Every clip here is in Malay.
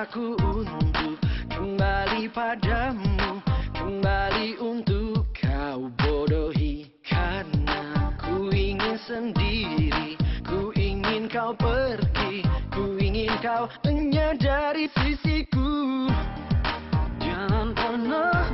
aku untuk kembali padamu Kembali untuk kau bodohi. Karena ku ingin sendiri Ku ingin kau pergi Ku ingin kau menyadari sisiku. Jangan pernah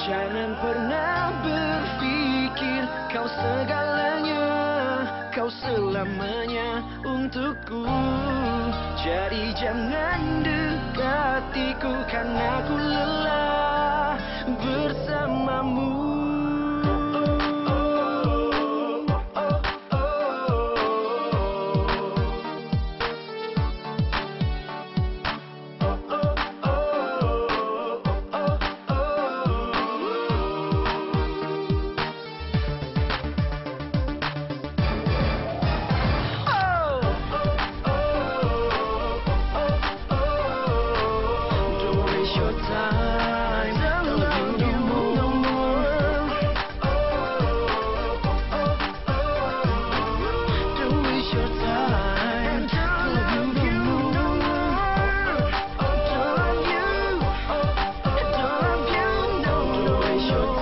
Jangan pernah berfikir kau segalanya, kau selamanya untukku. Jadi jangan dekatiku karena ku lelah. show.